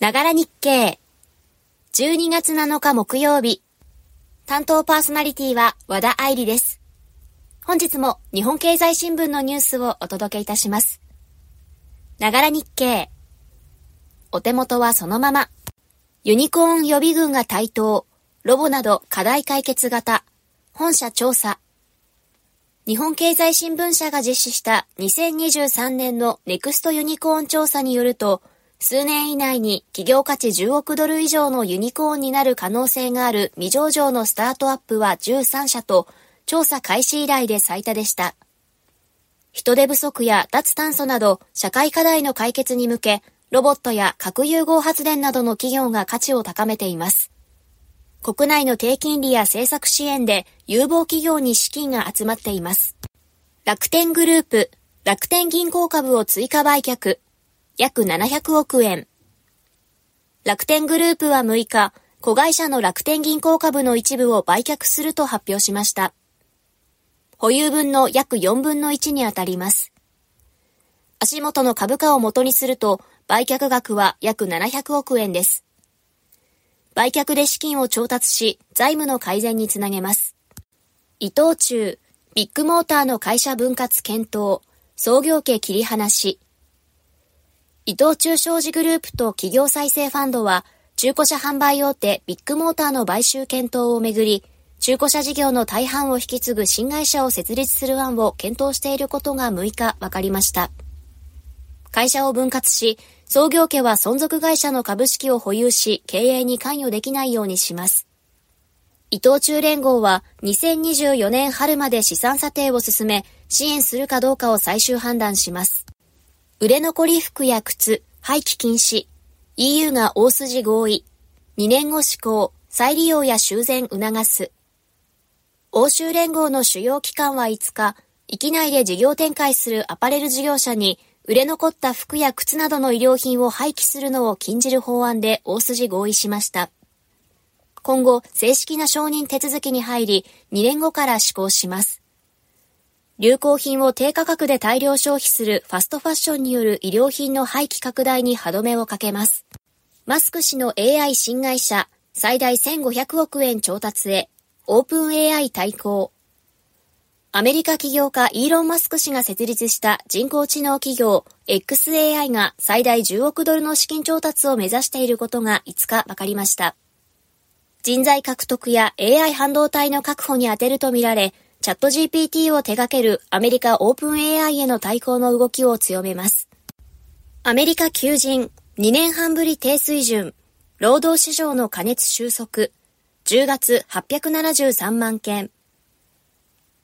ながら日経。12月7日木曜日。担当パーソナリティは和田愛理です。本日も日本経済新聞のニュースをお届けいたします。ながら日経。お手元はそのまま。ユニコーン予備軍が台頭。ロボなど課題解決型。本社調査。日本経済新聞社が実施した2023年のネクストユニコーン調査によると、数年以内に企業価値10億ドル以上のユニコーンになる可能性がある未上場のスタートアップは13社と、調査開始以来で最多でした。人手不足や脱炭素など社会課題の解決に向け、ロボットや核融合発電などの企業が価値を高めています。国内の低金利や政策支援で有望企業に資金が集まっています。楽天グループ、楽天銀行株を追加売却、約700億円。楽天グループは6日、子会社の楽天銀行株の一部を売却すると発表しました。保有分の約4分の1にあたります。足元の株価を元にすると、売却額は約700億円です。売却で資金を調達し、財務の改善につなげます。伊藤忠、ビッグモーターの会社分割検討、創業家切り離し。伊藤忠商事グループと企業再生ファンドは、中古車販売大手ビッグモーターの買収検討をめぐり、中古車事業の大半を引き継ぐ新会社を設立する案を検討していることが6日分かりました。会社を分割し、創業家は存続会社の株式を保有し、経営に関与できないようにします。伊藤忠連合は2024年春まで資産査定を進め、支援するかどうかを最終判断します。売れ残り服や靴、廃棄禁止、EU が大筋合意、2年後施行、再利用や修繕促す。欧州連合の主要機関は5日、域内で事業展開するアパレル事業者に売れ残った服や靴などの衣料品を廃棄するのを禁じる法案で大筋合意しました。今後、正式な承認手続きに入り、2年後から施行します。流行品を低価格で大量消費するファストファッションによる衣料品の廃棄拡大に歯止めをかけます。マスク氏の AI 新会社、最大1500億円調達へ、オープン AI 対抗。アメリカ起業家イーロン・マスク氏が設立した人工知能企業 XAI が最大10億ドルの資金調達を目指していることが5日分かりました。人材獲得や AI 半導体の確保に充てるとみられ、チャット GPT を手掛けるアメリカオープン AI への対抗の動きを強めます。アメリカ求人2年半ぶり低水準、労働市場の過熱収束、10月873万件、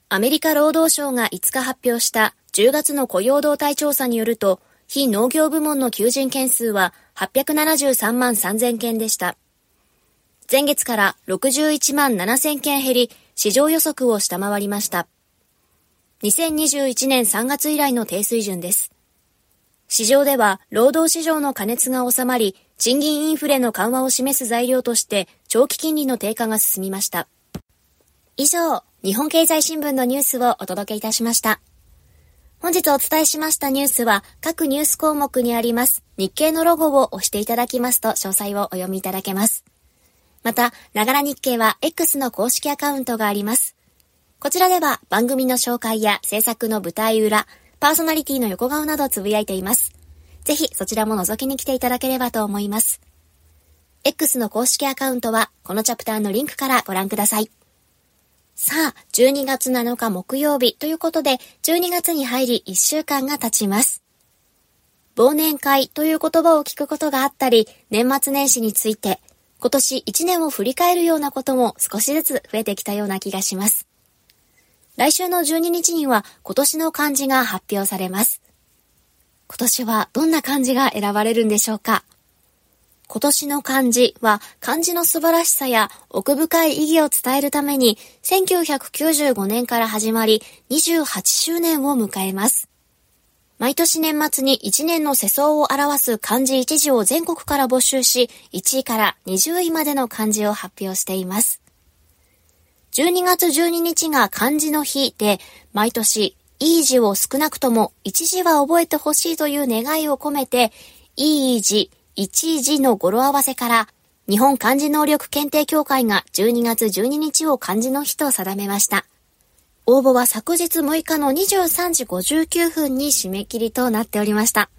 アメリカ労働省が5日発表した10月の雇用動態調査によると、非農業部門の求人件数は873万3000件でした。前月から61万7000件減り、市場予測を下回りました。2021年3月以来の低水準です。市場では労働市場の過熱が収まり、賃金インフレの緩和を示す材料として長期金利の低下が進みました。以上、日本経済新聞のニュースをお届けいたしました。本日お伝えしましたニュースは各ニュース項目にあります日経のロゴを押していただきますと詳細をお読みいただけます。また、ながら日経は X の公式アカウントがあります。こちらでは番組の紹介や制作の舞台裏、パーソナリティの横顔などつぶやいています。ぜひそちらも覗きに来ていただければと思います。X の公式アカウントはこのチャプターのリンクからご覧ください。さあ、12月7日木曜日ということで、12月に入り1週間が経ちます。忘年会という言葉を聞くことがあったり、年末年始について、今年1年を振り返るようなことも少しずつ増えてきたような気がします。来週の12日には今年の漢字が発表されます。今年はどんな漢字が選ばれるんでしょうか？今年の漢字は漢字の素晴らしさや奥深い意義を伝えるために1995年から始まり28周年を迎えます。毎年年末に1年の世相を表す漢字1字を全国から募集し、1位から20位までの漢字を発表しています。12月12日が漢字の日で、毎年、いい字を少なくとも1字は覚えてほしいという願いを込めて、いい字、一字の語呂合わせから、日本漢字能力検定協会が12月12日を漢字の日と定めました。応募は昨日6日の23時59分に締め切りとなっておりました。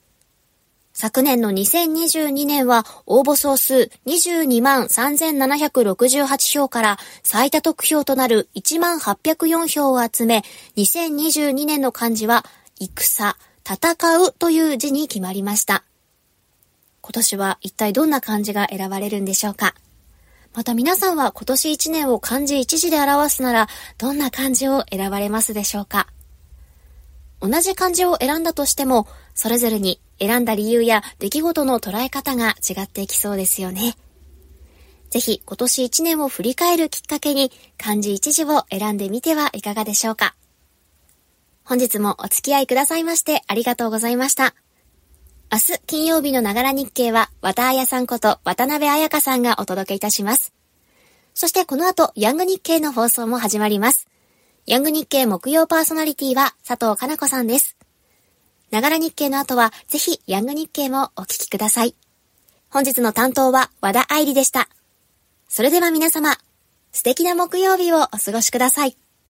昨年の2022年は応募総数22万3768票から最多得票となる1万804票を集め、2022年の漢字は戦、戦うという字に決まりました。今年は一体どんな漢字が選ばれるんでしょうか？また皆さんは今年1年を漢字1字で表すならどんな漢字を選ばれますでしょうか？同じ漢字を選んだとしても、それぞれに選んだ理由や出来事の捉え方が違っていきそうですよね。ぜひ今年1年を振り返るきっかけに漢字1字を選んでみてはいかがでしょうか？本日もお付き合いくださいましてありがとうございました。明日金曜日のながら日経は、綿彩さんこと渡辺彩香さんがお届けいたします。そしてこの後、ヤング日経の放送も始まります。ヤング日経木曜パーソナリティは佐藤かな子さんです。ながら日経の後はぜひヤング日経もお聞きください。本日の担当は和田愛理でした。それでは皆様、素敵な木曜日をお過ごしください。